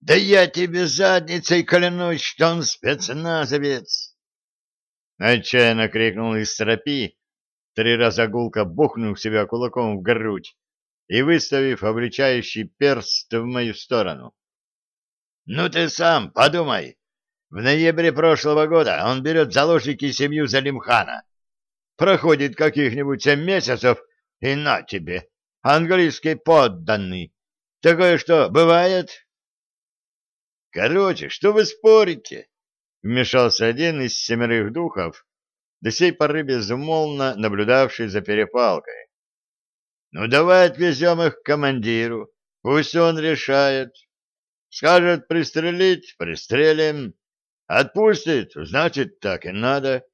Да я тебе задницей клянусь, что он спецназовец! Отчаянно крикнул из стропи, три раза гулко бухнув себя кулаком в грудь и выставив обличающий перст в мою сторону. — Ну ты сам подумай. В ноябре прошлого года он берет заложники семью Залимхана. Проходит каких-нибудь семь месяцев, и на тебе, английский подданный. Такое что, бывает? — Короче, что вы спорите? — вмешался один из семерых духов, до сей поры безумолвно наблюдавший за перепалкой. — Ну, давай отвезем их к командиру, пусть он решает. Скажет пристрелить — пристрелим. Отпустит — значит, так и надо.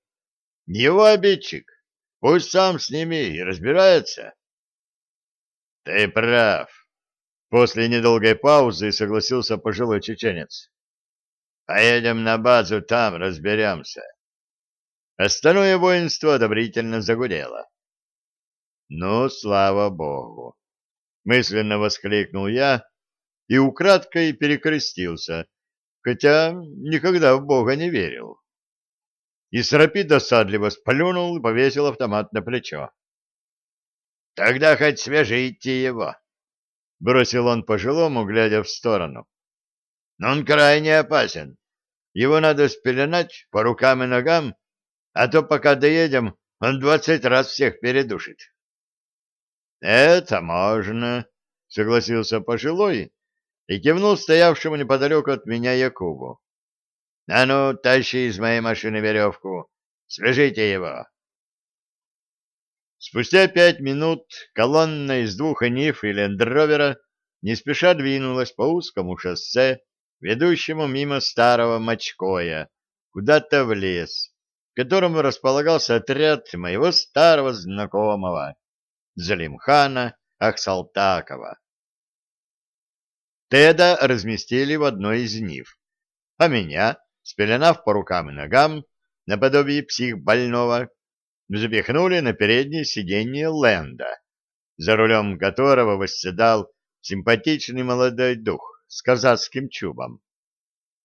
Его обидчик, пусть сам с ними и разбирается. — Ты прав, После недолгой паузы согласился пожилой чеченец. «Поедем на базу, там разберемся». Остальное воинство одобрительно загудело. «Ну, слава богу!» — мысленно воскликнул я и украдкой перекрестился, хотя никогда в бога не верил. И Срапи досадливо сплюнул и повесил автомат на плечо. «Тогда хоть свяжите его!» — бросил он пожилому, глядя в сторону. «Но он крайне опасен. Его надо спеленать по рукам и ногам, а то пока доедем, он двадцать раз всех передушит». «Это можно», — согласился пожилой и кивнул стоявшему неподалеку от меня Якубу. «А ну, тащи из моей машины веревку, свяжите его». Спустя пять минут колонна из двух Эниф и Лендровера не спеша двинулась по узкому шоссе, ведущему мимо старого Мочкоя, куда-то в лес, в котором располагался отряд моего старого знакомого, Залимхана Ахсалтакова. Теда разместили в одной из нив, а меня, спеленав по рукам и ногам, наподобие псих больного, запихнули на переднее сиденье Ленда, за рулем которого восседал симпатичный молодой дух с казацким чубом.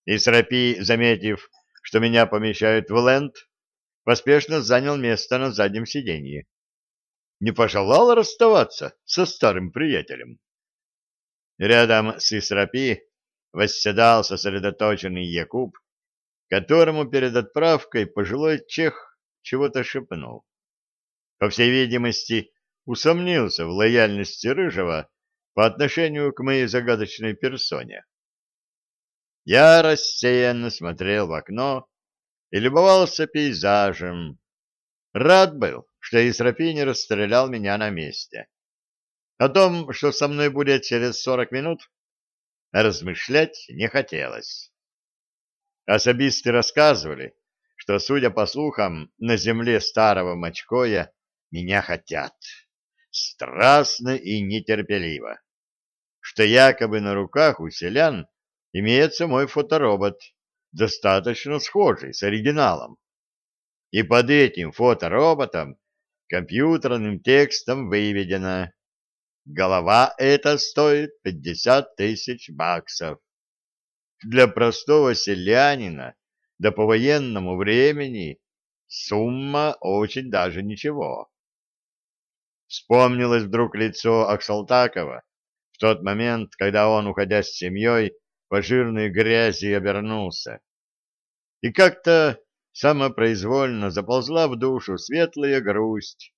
И Срапи, заметив, что меня помещают в Ленд, поспешно занял место на заднем сиденье. Не пожелал расставаться со старым приятелем. Рядом с Исрапи восседал сосредоточенный Якуб, которому перед отправкой пожилой чех чего-то шепнул. По всей видимости, усомнился в лояльности Рыжего по отношению к моей загадочной персоне. Я рассеянно смотрел в окно и любовался пейзажем. Рад был, что Исрафи расстрелял меня на месте. О том, что со мной будет через сорок минут, размышлять не хотелось. Особисты рассказывали, что, судя по слухам, на земле старого Мочкоя меня хотят. Страстно и нетерпеливо. Что якобы на руках у селян имеется мой фоторобот, достаточно схожий с оригиналом. И под этим фотороботом компьютерным текстом выведено «Голова эта стоит пятьдесят тысяч баксов». Для простого селянина да по военному времени сумма очень даже ничего. Вспомнилось вдруг лицо Аксалтакова в тот момент, когда он, уходя с семьей, по жирной грязи обернулся. И как-то самопроизвольно заползла в душу светлая грусть,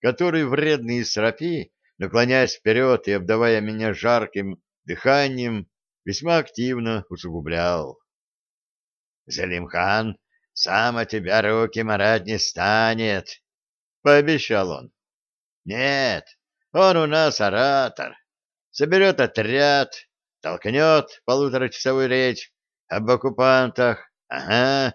которой вредный Срафи, наклоняясь вперед и обдавая меня жарким дыханием, весьма активно усугублял. Залимхан сам о тебя руки марать не станет, — пообещал он. — Нет, он у нас оратор. Соберет отряд, толкнет полуторачасовую речь об оккупантах, ага,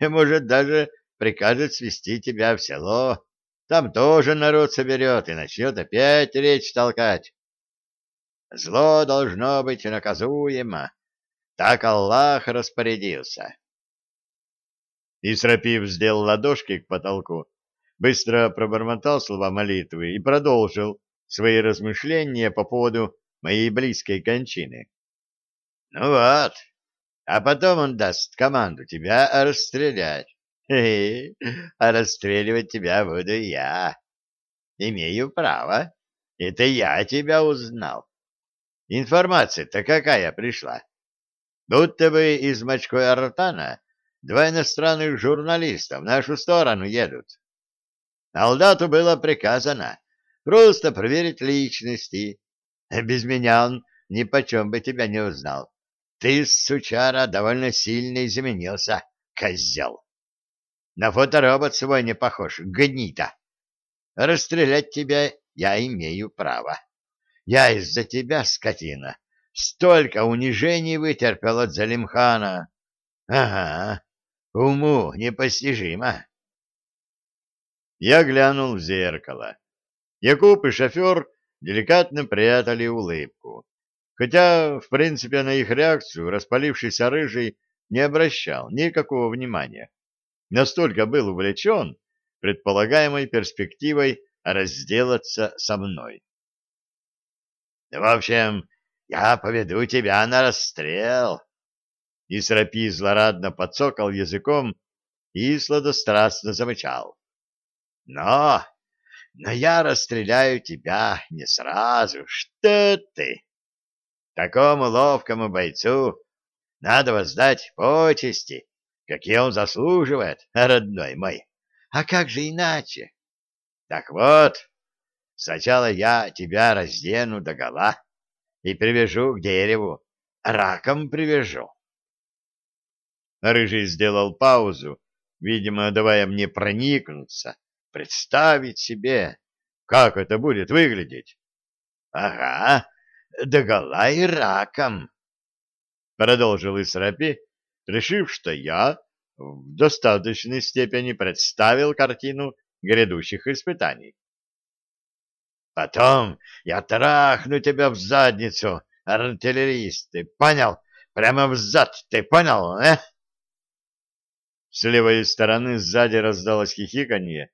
и, может, даже прикажет свести тебя в село. Там тоже народ соберет и начнет опять речь толкать. Зло должно быть наказуемо, так Аллах распорядился. Исрапив сделал ладошки к потолку, быстро пробормотал слова молитвы и продолжил свои размышления по поводу моей близкой кончины. Ну вот, а потом он даст команду тебя расстрелять. Хе -хе, а расстреливать тебя буду я. Имею право. Это я тебя узнал. Информация-то какая пришла? Будто бы из мочкой Артана два иностранных журналиста в нашу сторону едут. Алдату было приказано просто проверить личности. Без меня он ни почем бы тебя не узнал. Ты, сучара, довольно сильно изменился, козел. На фоторобот свой не похож, гнида. Расстрелять тебя я имею право. Я из-за тебя, скотина, столько унижений вытерпел от Залимхана. Ага, уму непостижимо. Я глянул в зеркало. Якуб и шофер деликатно прятали улыбку. Хотя, в принципе, на их реакцию распалившийся рыжий не обращал никакого внимания. Настолько был увлечен предполагаемой перспективой разделаться со мной. В общем, я поведу тебя на расстрел. И Срапи злорадно подсокал языком и сладострастно замычал. Но, но я расстреляю тебя не сразу. Что ты? Такому ловкому бойцу надо воздать почести, какие он заслуживает, родной мой. А как же иначе? Так вот, сначала я тебя раздену догола и привяжу к дереву, раком привяжу. Рыжий сделал паузу, видимо, давая мне проникнуться, представить себе, как это будет выглядеть. — Ага, догола и раком, — продолжил Исрапи, решив, что я в достаточной степени представил картину грядущих испытаний. Потом я трахну тебя в задницу, артиллерист, ты понял? Прямо в зад, ты понял, э? С левой стороны сзади раздалось хихиканье.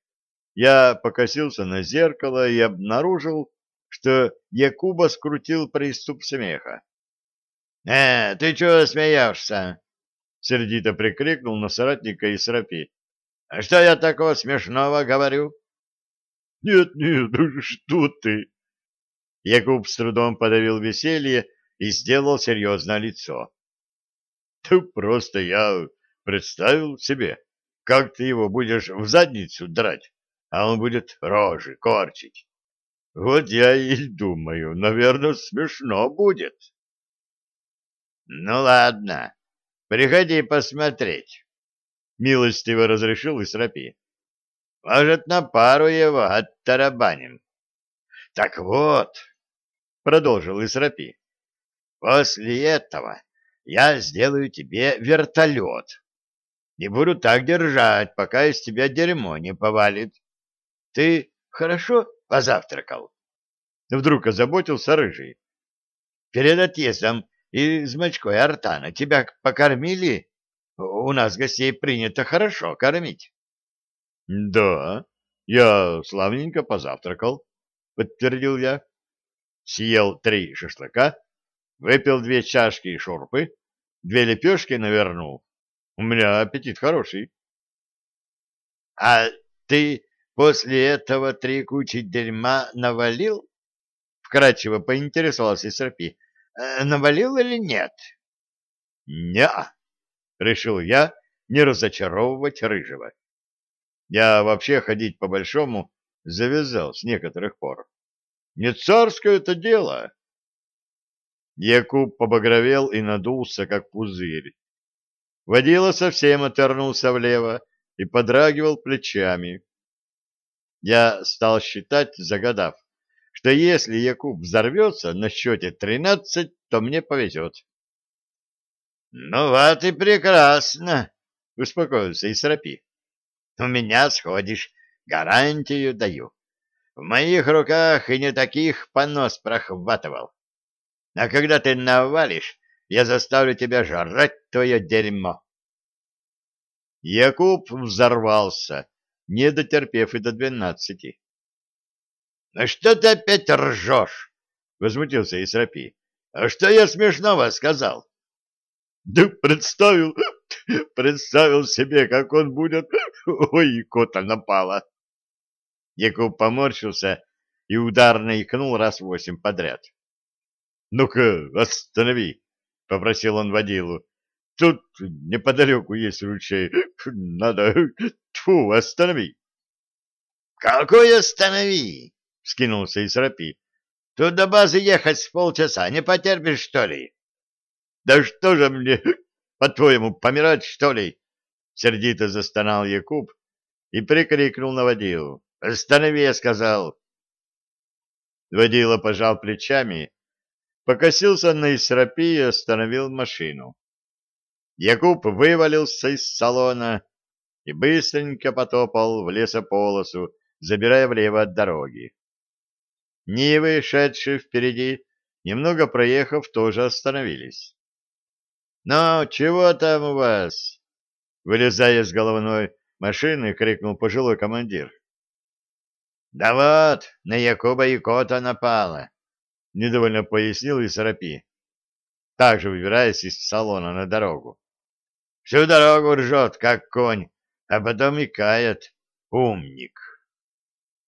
Я покосился на зеркало и обнаружил, что Якуба скрутил приступ смеха. — Э, ты чего смеешься? — сердито прикрикнул на соратника Исрапи. — А что я такого смешного говорю? — нет, нет, что ты? Якуб с трудом подавил веселье и сделал серьезное лицо. Ты просто я представил себе, как ты его будешь в задницу драть, а он будет рожи корчить. Вот я и думаю, наверное, смешно будет. Ну ладно, приходи посмотреть. Милостиво разрешил Исрапи. Может, на пару его оттарабаним. Так вот, — продолжил Исрапи, — после этого я сделаю тебе вертолет и буду так держать, пока из тебя дерьмо не повалит. Ты хорошо позавтракал? Вдруг озаботился Рыжий. Перед отъездом из мочкой артана тебя покормили? У нас гостей принято хорошо кормить. — Да, я славненько позавтракал, — подтвердил я. Съел три шашлыка, выпил две чашки шурпы, две лепешки навернул. У меня аппетит хороший. — А ты после этого три кучи дерьма навалил? — вкратчиво поинтересовался Серпи. «Э, — Навалил или нет? — Не-а, — решил я не разочаровывать Рыжего. Я вообще ходить по-большому завязал с некоторых пор. Не царское это дело. Якуб побагровел и надулся, как пузырь. Водила совсем отвернулся влево и подрагивал плечами. Я стал считать, загадав, что если Якуб взорвется на счете тринадцать, то мне повезет. — Ну вот и прекрасно, — успокоился Исрапи. У меня сходишь, гарантию даю. В моих руках и не таких понос прохватывал. А когда ты навалишь, я заставлю тебя жрать твое дерьмо. Якуб взорвался, не дотерпев и до двенадцати. — Ну что ты опять ржешь? — возмутился Исрапи. — А что я смешного сказал? Да представил, представил себе, как он будет... Ой, кота напала. Якуб поморщился и ударно икнул раз восемь подряд. «Ну-ка, останови!» — попросил он водилу. «Тут неподалеку есть ручей. Надо... Тьфу, останови!» «Какой останови?» — вскинулся Исрапи. «Тут до базы ехать с полчаса. Не потерпишь, что ли?» «Да что же мне, по-твоему, помирать, что ли?» Сердито застонал Якуб и прикрикнул на водилу. «Останови!» — сказал. Водила пожал плечами покосился на Исрапи и остановил машину. Якуб вывалился из салона и быстренько потопал в лесополосу, забирая влево от дороги. Нивы, шедшие впереди, немного проехав, тоже остановились. — Ну, чего там у вас? — вылезая с головной машины, крикнул пожилой командир. — Да вот, на Якуба и Кота напала недовольно пояснил Исарапи, также выбираясь из салона на дорогу. Всю дорогу ржет, как конь, а потом и кает. Умник.